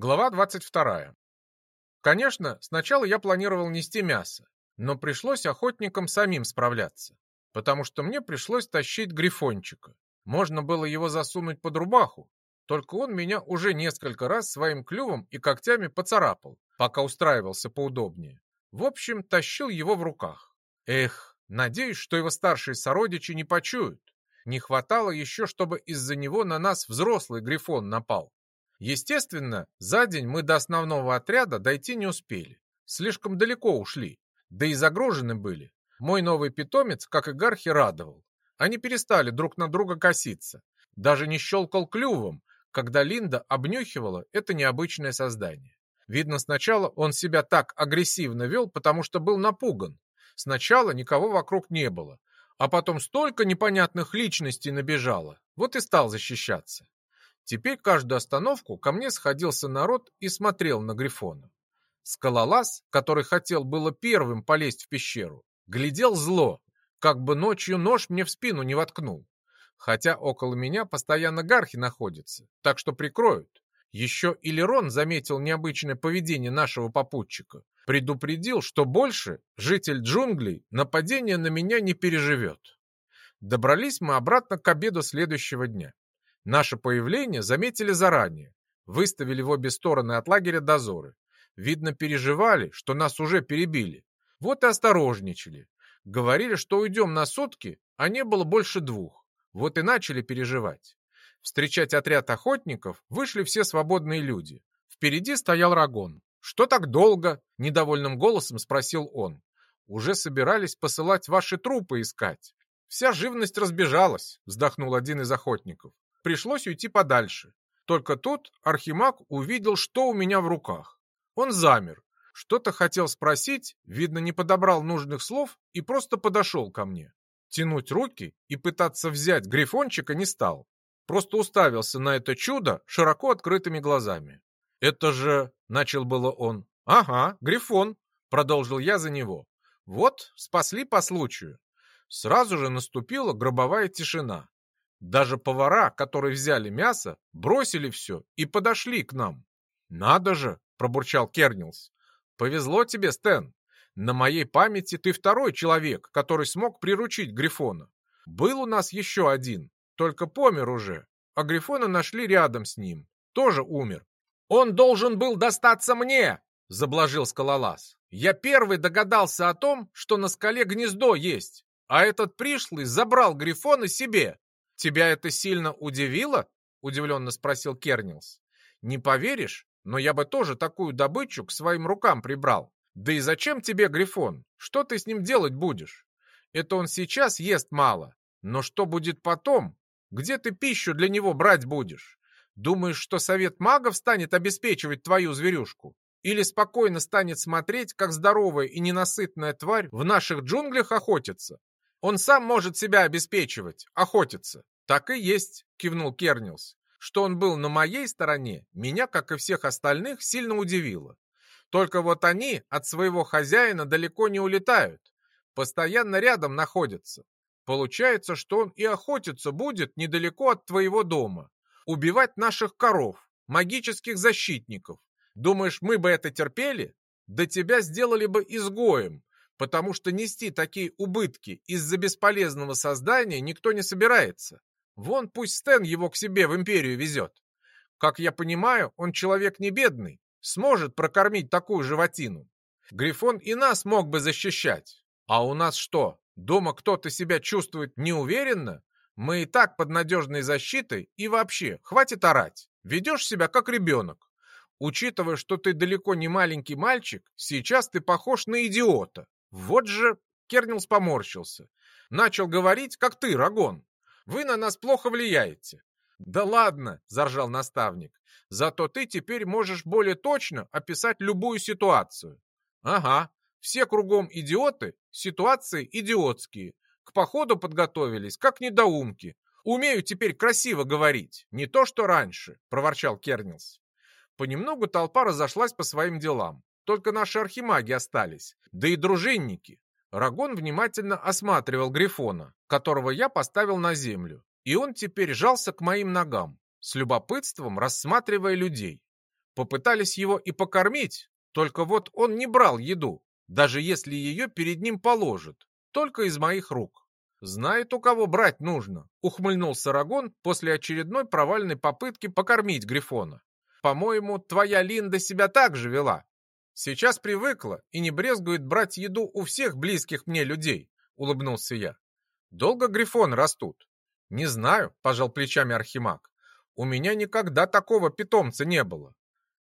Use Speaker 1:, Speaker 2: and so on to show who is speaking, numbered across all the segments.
Speaker 1: Глава 22. Конечно, сначала я планировал нести мясо, но пришлось охотникам самим справляться, потому что мне пришлось тащить грифончика. Можно было его засунуть под рубаху, только он меня уже несколько раз своим клювом и когтями поцарапал, пока устраивался поудобнее. В общем, тащил его в руках. Эх, надеюсь, что его старшие сородичи не почуют. Не хватало еще, чтобы из-за него на нас взрослый грифон напал. Естественно, за день мы до основного отряда дойти не успели. Слишком далеко ушли, да и загружены были. Мой новый питомец, как и Гархи, радовал. Они перестали друг на друга коситься. Даже не щелкал клювом, когда Линда обнюхивала это необычное создание. Видно, сначала он себя так агрессивно вел, потому что был напуган. Сначала никого вокруг не было, а потом столько непонятных личностей набежало, вот и стал защищаться. Теперь каждую остановку ко мне сходился народ и смотрел на Грифона. Скалолаз, который хотел было первым полезть в пещеру, глядел зло, как бы ночью нож мне в спину не воткнул. Хотя около меня постоянно гархи находятся, так что прикроют. Еще и Лерон заметил необычное поведение нашего попутчика. Предупредил, что больше житель джунглей нападение на меня не переживет. Добрались мы обратно к обеду следующего дня. Наше появление заметили заранее, выставили в обе стороны от лагеря дозоры. Видно, переживали, что нас уже перебили. Вот и осторожничали. Говорили, что уйдем на сутки, а не было больше двух. Вот и начали переживать. Встречать отряд охотников вышли все свободные люди. Впереди стоял Рагон. «Что так долго?» – недовольным голосом спросил он. «Уже собирались посылать ваши трупы искать». «Вся живность разбежалась», – вздохнул один из охотников пришлось уйти подальше. Только тут Архимаг увидел, что у меня в руках. Он замер, что-то хотел спросить, видно, не подобрал нужных слов и просто подошел ко мне. Тянуть руки и пытаться взять грифончика не стал. Просто уставился на это чудо широко открытыми глазами. «Это же...» — начал было он. «Ага, грифон», — продолжил я за него. «Вот, спасли по случаю». Сразу же наступила гробовая тишина. Даже повара, которые взяли мясо, бросили все и подошли к нам. «Надо же!» — пробурчал Кернилс. «Повезло тебе, Стэн. На моей памяти ты второй человек, который смог приручить Грифона. Был у нас еще один, только помер уже, а Грифона нашли рядом с ним. Тоже умер. Он должен был достаться мне!» — заблажил скалолаз. «Я первый догадался о том, что на скале гнездо есть, а этот пришлый забрал Грифона себе. «Тебя это сильно удивило?» — удивленно спросил Кернилс. «Не поверишь, но я бы тоже такую добычу к своим рукам прибрал. Да и зачем тебе Грифон? Что ты с ним делать будешь? Это он сейчас ест мало, но что будет потом? Где ты пищу для него брать будешь? Думаешь, что совет магов станет обеспечивать твою зверюшку? Или спокойно станет смотреть, как здоровая и ненасытная тварь в наших джунглях охотится? Он сам может себя обеспечивать, охотиться. Так и есть, кивнул Кернилс. Что он был на моей стороне, меня, как и всех остальных, сильно удивило. Только вот они от своего хозяина далеко не улетают, постоянно рядом находятся. Получается, что он и охотиться будет недалеко от твоего дома, убивать наших коров, магических защитников. Думаешь, мы бы это терпели? Да тебя сделали бы изгоем, потому что нести такие убытки из-за бесполезного создания никто не собирается. Вон пусть Стэн его к себе в империю везет. Как я понимаю, он человек не бедный, сможет прокормить такую животину. Грифон и нас мог бы защищать. А у нас что, дома кто-то себя чувствует неуверенно? Мы и так под надежной защитой и вообще, хватит орать. Ведешь себя как ребенок. Учитывая, что ты далеко не маленький мальчик, сейчас ты похож на идиота. Вот же... Кернилс поморщился. Начал говорить, как ты, Рагон. Вы на нас плохо влияете. Да ладно, заржал наставник. Зато ты теперь можешь более точно описать любую ситуацию. Ага, все кругом идиоты, ситуации идиотские. К походу подготовились, как недоумки. Умею теперь красиво говорить, не то что раньше, проворчал Кернилс. Понемногу толпа разошлась по своим делам. Только наши архимаги остались, да и дружинники. Рагон внимательно осматривал Грифона, которого я поставил на землю, и он теперь жался к моим ногам, с любопытством рассматривая людей. Попытались его и покормить, только вот он не брал еду, даже если ее перед ним положат, только из моих рук. «Знает, у кого брать нужно», — ухмыльнулся Рагон после очередной провальной попытки покормить Грифона. «По-моему, твоя Линда себя так же вела. Сейчас привыкла и не брезгует брать еду у всех близких мне людей», — улыбнулся я. «Долго Грифон растут?» «Не знаю», — пожал плечами Архимаг. «У меня никогда такого питомца не было».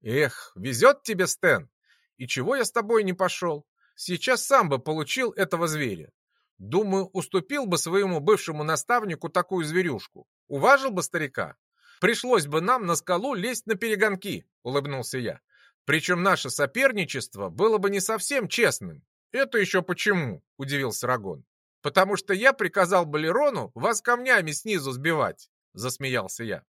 Speaker 1: «Эх, везет тебе, Стэн! И чего я с тобой не пошел? Сейчас сам бы получил этого зверя. Думаю, уступил бы своему бывшему наставнику такую зверюшку. Уважил бы старика. Пришлось бы нам на скалу лезть на перегонки, улыбнулся я. Причем наше соперничество было бы не совсем честным. Это еще почему? Удивился Рагон. Потому что я приказал Балерону вас камнями снизу сбивать, засмеялся я.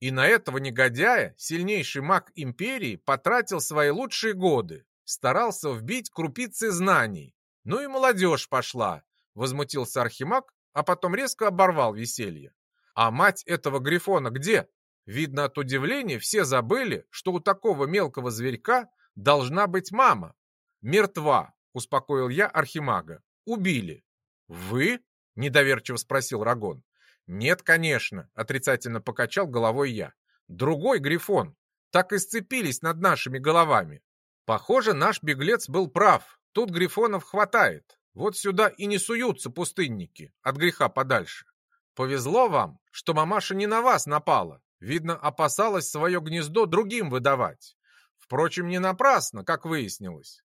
Speaker 1: И на этого негодяя сильнейший маг империи потратил свои лучшие годы, старался вбить крупицы знаний. Ну и молодежь пошла, Возмутился Архимаг, а потом резко оборвал веселье. А мать этого грифона где? Видно, от удивления все забыли, что у такого мелкого зверька должна быть мама. Мертва, успокоил я Архимага. Убили. Вы? Недоверчиво спросил Рагон. Нет, конечно, отрицательно покачал головой я. Другой грифон. Так и сцепились над нашими головами. Похоже, наш беглец был прав. Тут грифонов хватает. Вот сюда и не суются пустынники, от греха подальше. Повезло вам, что мамаша не на вас напала. Видно, опасалась свое гнездо другим выдавать. Впрочем, не напрасно, как выяснилось.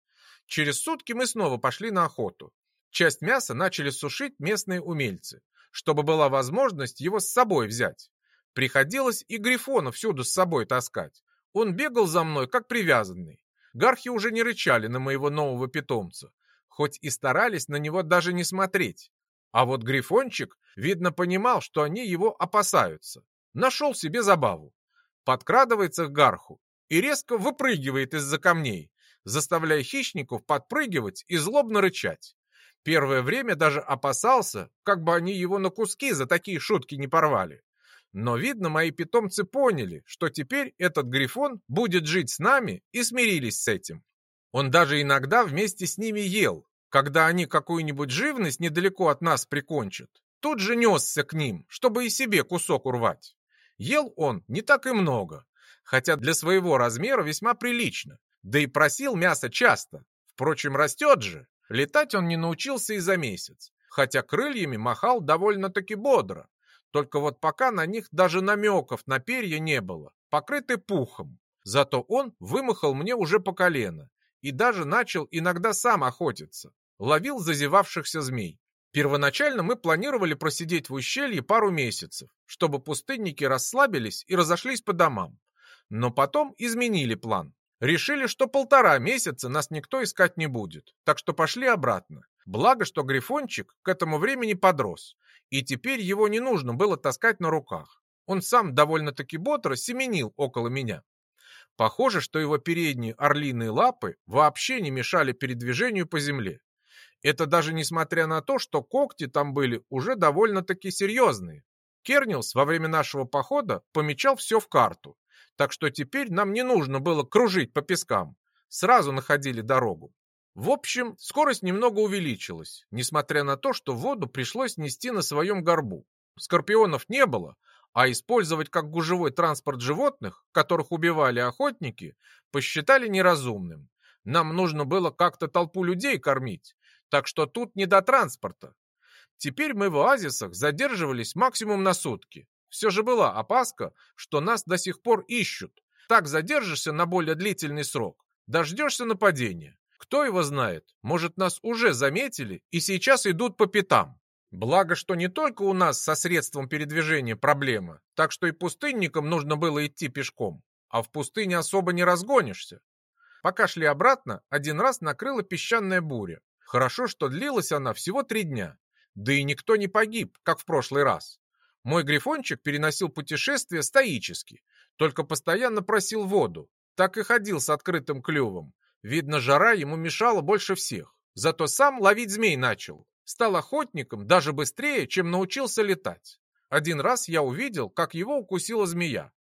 Speaker 1: Через сутки мы снова пошли на охоту. Часть мяса начали сушить местные умельцы, чтобы была возможность его с собой взять. Приходилось и Грифона всюду с собой таскать. Он бегал за мной, как привязанный. Гархи уже не рычали на моего нового питомца, хоть и старались на него даже не смотреть. А вот Грифончик, видно, понимал, что они его опасаются. Нашел себе забаву. Подкрадывается к Гарху и резко выпрыгивает из-за камней, заставляя хищников подпрыгивать и злобно рычать. Первое время даже опасался, как бы они его на куски за такие шутки не порвали. Но, видно, мои питомцы поняли, что теперь этот грифон будет жить с нами и смирились с этим. Он даже иногда вместе с ними ел, когда они какую-нибудь живность недалеко от нас прикончат. Тут же несся к ним, чтобы и себе кусок урвать. Ел он не так и много, хотя для своего размера весьма прилично, да и просил мяса часто. Впрочем, растет же. Летать он не научился и за месяц, хотя крыльями махал довольно-таки бодро. Только вот пока на них даже намеков на перья не было, покрыты пухом. Зато он вымахал мне уже по колено и даже начал иногда сам охотиться. Ловил зазевавшихся змей. Первоначально мы планировали просидеть в ущелье пару месяцев, чтобы пустынники расслабились и разошлись по домам. Но потом изменили план. Решили, что полтора месяца нас никто искать не будет, так что пошли обратно. Благо, что Грифончик к этому времени подрос, и теперь его не нужно было таскать на руках. Он сам довольно-таки бодро семенил около меня. Похоже, что его передние орлиные лапы вообще не мешали передвижению по земле. Это даже несмотря на то, что когти там были уже довольно-таки серьезные. Кернилс во время нашего похода помечал все в карту, так что теперь нам не нужно было кружить по пескам. Сразу находили дорогу. В общем, скорость немного увеличилась, несмотря на то, что воду пришлось нести на своем горбу. Скорпионов не было, а использовать как гужевой транспорт животных, которых убивали охотники, посчитали неразумным. Нам нужно было как-то толпу людей кормить, так что тут не до транспорта. Теперь мы в оазисах задерживались максимум на сутки. Все же была опаска, что нас до сих пор ищут. Так задержишься на более длительный срок, дождешься нападения. Кто его знает, может нас уже заметили и сейчас идут по пятам. Благо, что не только у нас со средством передвижения проблема, так что и пустынникам нужно было идти пешком, а в пустыне особо не разгонишься. Пока шли обратно, один раз накрыла песчаная буря. Хорошо, что длилась она всего три дня. Да и никто не погиб, как в прошлый раз. Мой грифончик переносил путешествие стоически, только постоянно просил воду. Так и ходил с открытым клювом. Видно, жара ему мешала больше всех. Зато сам ловить змей начал, Стал охотником даже быстрее, чем научился летать. Один раз я увидел, как его укусила змея.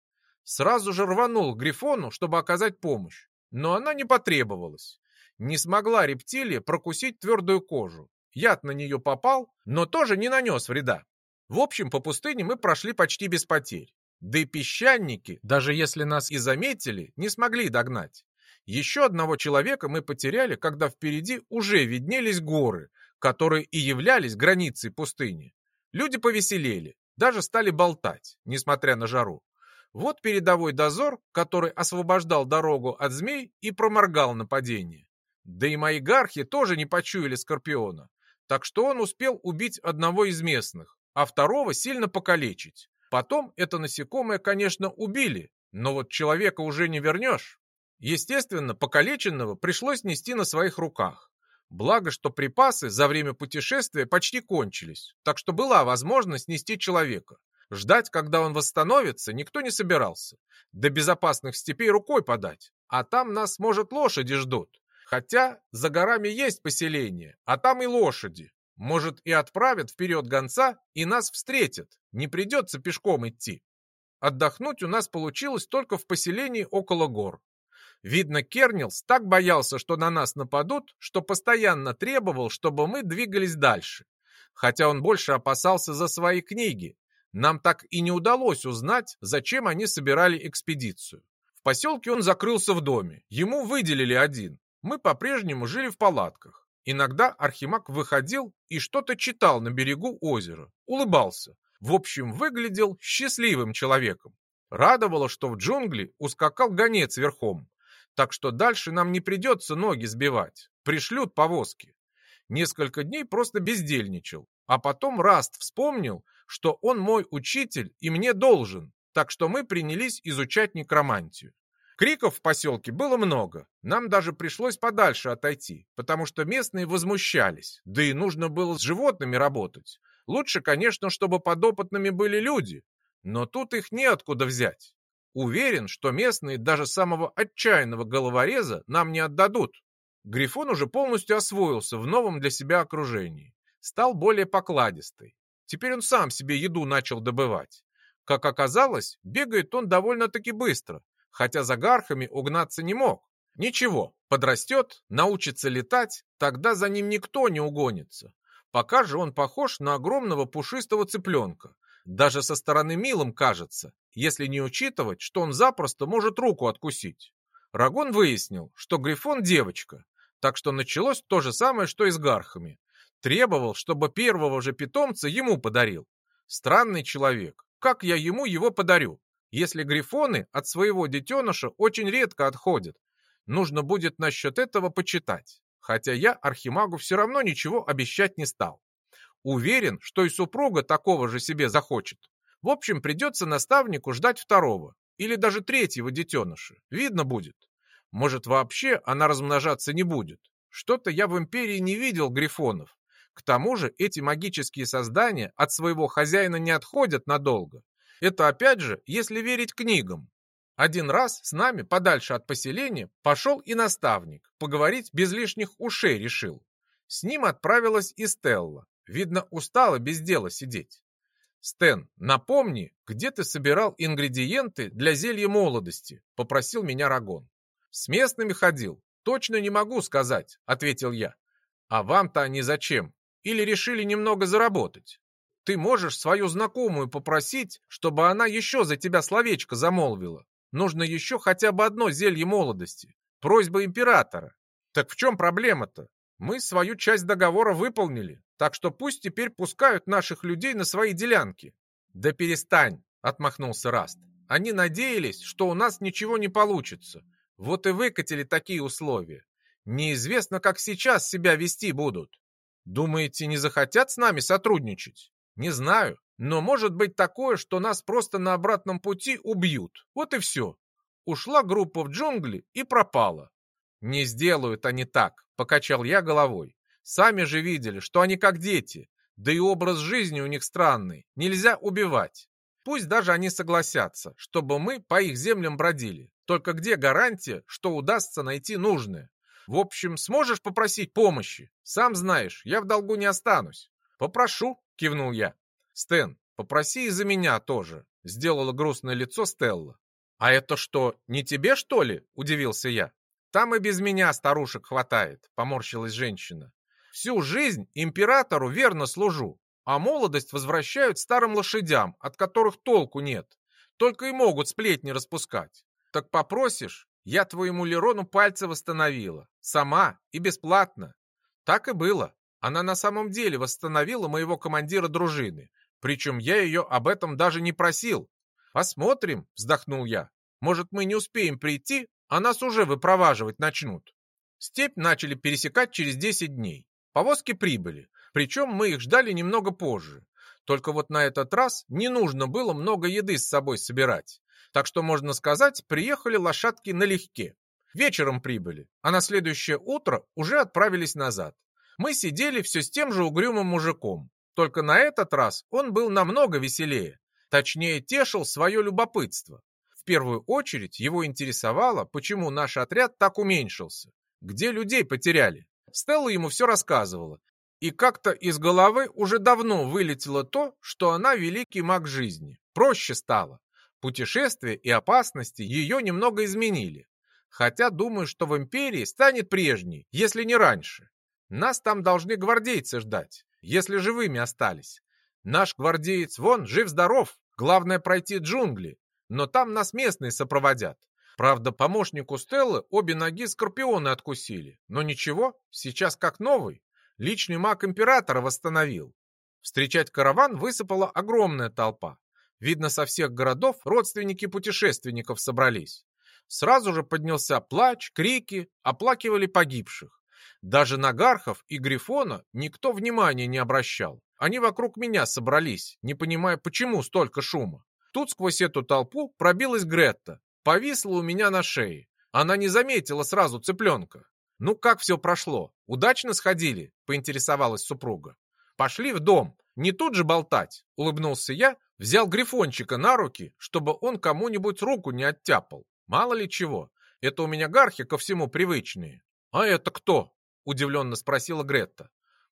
Speaker 1: Сразу же рванул к Грифону, чтобы оказать помощь, но она не потребовалась. Не смогла рептилия прокусить твердую кожу. Яд на нее попал, но тоже не нанес вреда. В общем, по пустыне мы прошли почти без потерь. Да и песчаники, даже если нас и заметили, не смогли догнать. Еще одного человека мы потеряли, когда впереди уже виднелись горы, которые и являлись границей пустыни. Люди повеселели, даже стали болтать, несмотря на жару. Вот передовой дозор, который освобождал дорогу от змей и проморгал нападение. Да и мои гархи тоже не почуяли скорпиона, так что он успел убить одного из местных, а второго сильно покалечить. Потом это насекомое, конечно, убили, но вот человека уже не вернешь. Естественно, покалеченного пришлось нести на своих руках. Благо, что припасы за время путешествия почти кончились, так что была возможность нести человека. Ждать, когда он восстановится, никто не собирался. До безопасных степей рукой подать, а там нас, может, лошади ждут. Хотя за горами есть поселение, а там и лошади. Может, и отправят вперед гонца, и нас встретят. Не придется пешком идти. Отдохнуть у нас получилось только в поселении около гор. Видно, Кернилс так боялся, что на нас нападут, что постоянно требовал, чтобы мы двигались дальше. Хотя он больше опасался за свои книги. Нам так и не удалось узнать, зачем они собирали экспедицию. В поселке он закрылся в доме. Ему выделили один. Мы по-прежнему жили в палатках. Иногда Архимаг выходил и что-то читал на берегу озера. Улыбался. В общем, выглядел счастливым человеком. Радовало, что в джунгли ускакал гонец верхом так что дальше нам не придется ноги сбивать, пришлют повозки. Несколько дней просто бездельничал, а потом Раст вспомнил, что он мой учитель и мне должен, так что мы принялись изучать некромантию. Криков в поселке было много, нам даже пришлось подальше отойти, потому что местные возмущались, да и нужно было с животными работать. Лучше, конечно, чтобы подопытными были люди, но тут их неоткуда взять. Уверен, что местные даже самого отчаянного головореза нам не отдадут. Грифон уже полностью освоился в новом для себя окружении. Стал более покладистый. Теперь он сам себе еду начал добывать. Как оказалось, бегает он довольно-таки быстро, хотя за гархами угнаться не мог. Ничего, подрастет, научится летать, тогда за ним никто не угонится. Пока же он похож на огромного пушистого цыпленка, даже со стороны милым кажется, если не учитывать, что он запросто может руку откусить. Рагон выяснил, что Грифон девочка, так что началось то же самое, что и с гархами. Требовал, чтобы первого же питомца ему подарил. Странный человек. Как я ему его подарю? Если грифоны от своего детеныша очень редко отходят. Нужно будет насчет этого почитать. Хотя я Архимагу все равно ничего обещать не стал. Уверен, что и супруга такого же себе захочет. В общем, придется наставнику ждать второго или даже третьего детеныша. Видно будет. Может, вообще она размножаться не будет. Что-то я в Империи не видел грифонов. К тому же эти магические создания от своего хозяина не отходят надолго. Это опять же, если верить книгам. Один раз с нами, подальше от поселения, пошел и наставник. Поговорить без лишних ушей решил. С ним отправилась и Стелла. Видно, устала без дела сидеть. «Стэн, напомни, где ты собирал ингредиенты для зелья молодости?» — попросил меня Рагон. «С местными ходил. Точно не могу сказать», — ответил я. «А вам-то они зачем? Или решили немного заработать? Ты можешь свою знакомую попросить, чтобы она еще за тебя словечко замолвила. Нужно еще хотя бы одно зелье молодости. Просьба императора. Так в чем проблема-то? Мы свою часть договора выполнили, так что пусть теперь пускают наших людей на свои делянки. Да перестань, отмахнулся Раст. Они надеялись, что у нас ничего не получится. Вот и выкатили такие условия. Неизвестно, как сейчас себя вести будут. Думаете, не захотят с нами сотрудничать? Не знаю, но может быть такое, что нас просто на обратном пути убьют. Вот и все. Ушла группа в джунгли и пропала. Не сделают они так, покачал я головой. Сами же видели, что они как дети, да и образ жизни у них странный, нельзя убивать. Пусть даже они согласятся, чтобы мы по их землям бродили. Только где гарантия, что удастся найти нужное? В общем, сможешь попросить помощи? Сам знаешь, я в долгу не останусь. Попрошу, кивнул я. Стэн, попроси и за меня тоже, сделала грустное лицо Стелла. «А это что, не тебе, что ли?» – удивился я. «Там и без меня старушек хватает», – поморщилась женщина. «Всю жизнь императору верно служу, а молодость возвращают старым лошадям, от которых толку нет. Только и могут сплетни распускать. Так попросишь, я твоему Лерону пальцы восстановила. Сама и бесплатно. Так и было. Она на самом деле восстановила моего командира дружины. Причем я ее об этом даже не просил. Посмотрим, вздохнул я. Может, мы не успеем прийти, а нас уже выпроваживать начнут. Степь начали пересекать через 10 дней. Повозки прибыли, причем мы их ждали немного позже. Только вот на этот раз не нужно было много еды с собой собирать. Так что, можно сказать, приехали лошадки налегке. Вечером прибыли, а на следующее утро уже отправились назад. Мы сидели все с тем же угрюмым мужиком. Только на этот раз он был намного веселее. Точнее, тешил свое любопытство. В первую очередь его интересовало, почему наш отряд так уменьшился. Где людей потеряли? Стелла ему все рассказывала. И как-то из головы уже давно вылетело то, что она великий маг жизни. Проще стало. Путешествия и опасности ее немного изменили. Хотя думаю, что в империи станет прежней, если не раньше. Нас там должны гвардейцы ждать, если живыми остались. Наш гвардеец вон жив-здоров, главное пройти джунгли, но там нас местные сопроводят. Правда, помощнику Стеллы обе ноги скорпионы откусили, но ничего, сейчас как новый. Личный маг императора восстановил. Встречать караван высыпала огромная толпа. Видно, со всех городов родственники путешественников собрались. Сразу же поднялся плач, крики, оплакивали погибших. Даже на Гархов и Грифона никто внимания не обращал. Они вокруг меня собрались, не понимая, почему столько шума. Тут сквозь эту толпу пробилась Гретта, повисла у меня на шее. Она не заметила сразу цыпленка. «Ну как все прошло? Удачно сходили?» – поинтересовалась супруга. «Пошли в дом. Не тут же болтать», – улыбнулся я, Взял грифончика на руки, чтобы он кому-нибудь руку не оттяпал. Мало ли чего. Это у меня гархи ко всему привычные. А это кто? Удивленно спросила Гретта.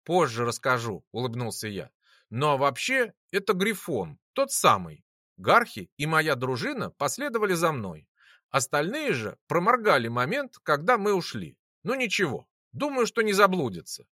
Speaker 1: Позже расскажу, улыбнулся я. Ну а вообще, это грифон, тот самый. Гархи и моя дружина последовали за мной. Остальные же проморгали момент, когда мы ушли. Ну ничего, думаю, что не заблудятся.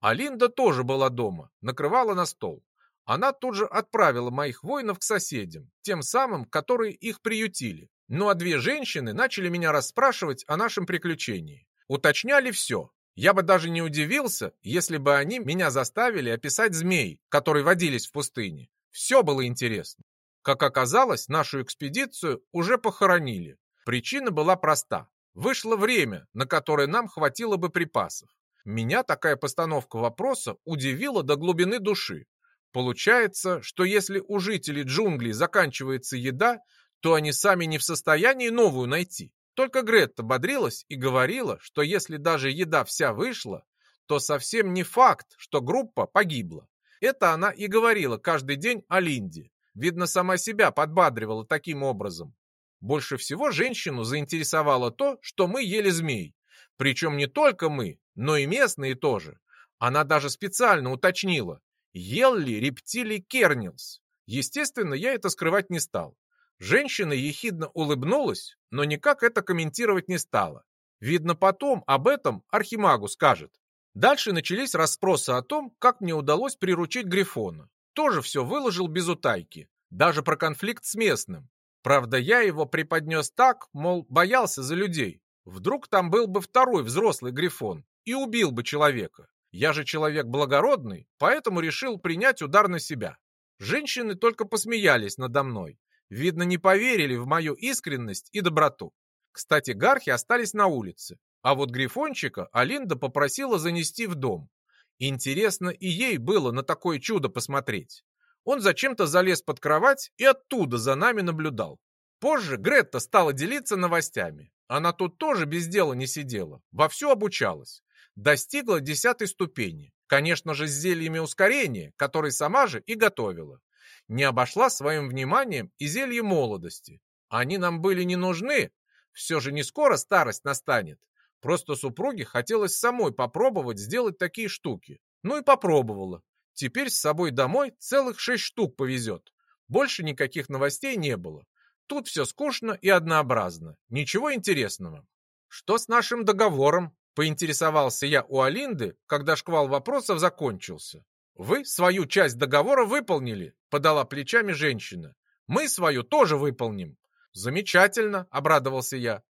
Speaker 1: Алинда тоже была дома, накрывала на стол. Она тут же отправила моих воинов к соседям, тем самым, которые их приютили. Ну а две женщины начали меня расспрашивать о нашем приключении. Уточняли все. Я бы даже не удивился, если бы они меня заставили описать змей, которые водились в пустыне. Все было интересно. Как оказалось, нашу экспедицию уже похоронили. Причина была проста. Вышло время, на которое нам хватило бы припасов. Меня такая постановка вопроса удивила до глубины души. Получается, что если у жителей джунглей заканчивается еда, то они сами не в состоянии новую найти. Только Гретта бодрилась и говорила, что если даже еда вся вышла, то совсем не факт, что группа погибла. Это она и говорила каждый день о Линде. Видно, сама себя подбадривала таким образом. Больше всего женщину заинтересовало то, что мы ели змей. Причем не только мы, но и местные тоже. Она даже специально уточнила, ел ли рептилий Кернилс. Естественно, я это скрывать не стал. Женщина ехидно улыбнулась, но никак это комментировать не стала. Видно, потом об этом Архимагу скажет. Дальше начались расспросы о том, как мне удалось приручить Грифона. Тоже все выложил без утайки. Даже про конфликт с местным. Правда, я его преподнес так, мол, боялся за людей. Вдруг там был бы второй взрослый Грифон и убил бы человека. Я же человек благородный, поэтому решил принять удар на себя. Женщины только посмеялись надо мной. Видно, не поверили в мою искренность и доброту. Кстати, гархи остались на улице, а вот Грифончика Алинда попросила занести в дом. Интересно и ей было на такое чудо посмотреть. Он зачем-то залез под кровать и оттуда за нами наблюдал. Позже Гретта стала делиться новостями. Она тут тоже без дела не сидела, вовсю обучалась достигла десятой ступени, конечно же с зельями ускорения, которые сама же и готовила. Не обошла своим вниманием и зелье молодости. Они нам были не нужны, все же не скоро старость настанет. Просто супруге хотелось самой попробовать сделать такие штуки. Ну и попробовала. Теперь с собой домой целых шесть штук повезет. Больше никаких новостей не было. Тут все скучно и однообразно. Ничего интересного. Что с нашим договором? Поинтересовался я у Алинды, когда шквал вопросов закончился. «Вы свою часть договора выполнили», — подала плечами женщина. «Мы свою тоже выполним». «Замечательно», — обрадовался я.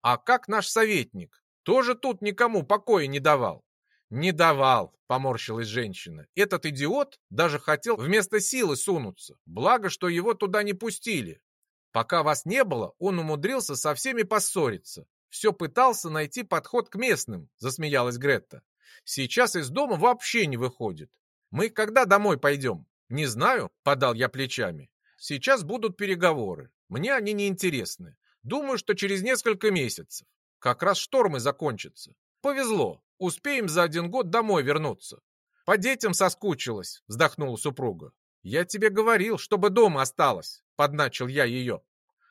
Speaker 1: «А как наш советник? Тоже тут никому покоя не давал?» «Не давал», — поморщилась женщина. «Этот идиот даже хотел вместо силы сунуться. Благо, что его туда не пустили. Пока вас не было, он умудрился со всеми поссориться. Все пытался найти подход к местным», — засмеялась Гретта. «Сейчас из дома вообще не выходит. Мы когда домой пойдем?» «Не знаю», — подал я плечами. «Сейчас будут переговоры. Мне они не интересны. Думаю, что через несколько месяцев. Как раз штормы закончатся. Повезло. Успеем за один год домой вернуться. По детям соскучилась, вздохнула супруга. Я тебе говорил, чтобы дома осталась, подначил я ее.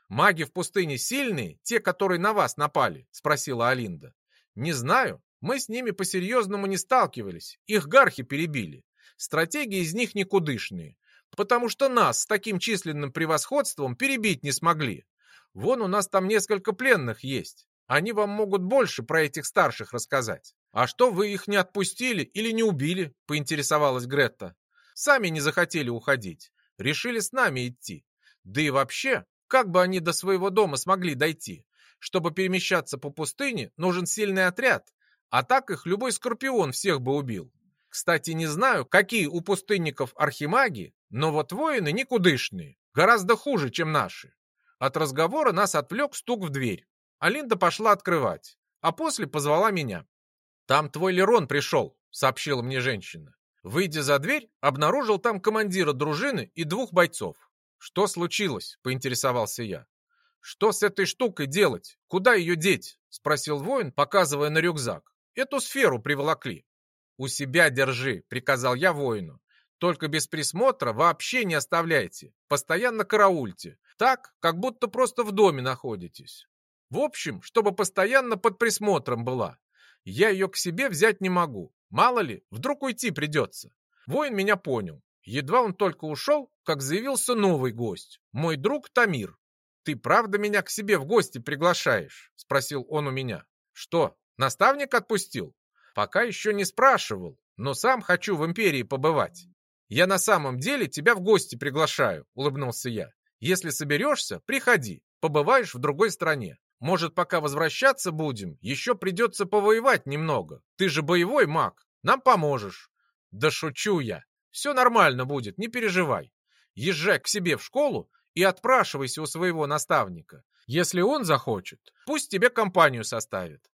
Speaker 1: Маги в пустыне сильные, те, которые на вас напали? Спросила Алинда. Не знаю. Мы с ними по-серьезному не сталкивались. Их гархи перебили. Стратегии из них никудышные. Потому что нас с таким численным превосходством перебить не смогли. Вон у нас там несколько пленных есть. Они вам могут больше про этих старших рассказать. А что вы их не отпустили или не убили? Поинтересовалась Гретта. Сами не захотели уходить. Решили с нами идти. Да и вообще, как бы они до своего дома смогли дойти? Чтобы перемещаться по пустыне, нужен сильный отряд. А так их любой скорпион всех бы убил. Кстати, не знаю, какие у пустынников архимаги, но вот воины никудышные, гораздо хуже, чем наши. От разговора нас отвлек стук в дверь. Алинда пошла открывать, а после позвала меня. «Там твой Лерон пришел», — сообщила мне женщина. Выйдя за дверь, обнаружил там командира дружины и двух бойцов. «Что случилось?» — поинтересовался я. «Что с этой штукой делать? Куда ее деть?» — спросил воин, показывая на рюкзак. «Эту сферу приволокли». «У себя держи», — приказал я воину. «Только без присмотра вообще не оставляйте. Постоянно караульте. Так, как будто просто в доме находитесь. В общем, чтобы постоянно под присмотром была. Я ее к себе взять не могу. Мало ли, вдруг уйти придется. Воин меня понял. Едва он только ушел, как заявился новый гость. Мой друг Тамир. «Ты правда меня к себе в гости приглашаешь?» — спросил он у меня. «Что, наставник отпустил?» «Пока еще не спрашивал, но сам хочу в империи побывать». «Я на самом деле тебя в гости приглашаю», — улыбнулся я. Если соберешься, приходи, побываешь в другой стране. Может, пока возвращаться будем, еще придется повоевать немного. Ты же боевой маг, нам поможешь. Да шучу я. Все нормально будет, не переживай. Езжай к себе в школу и отпрашивайся у своего наставника. Если он захочет, пусть тебе компанию составит.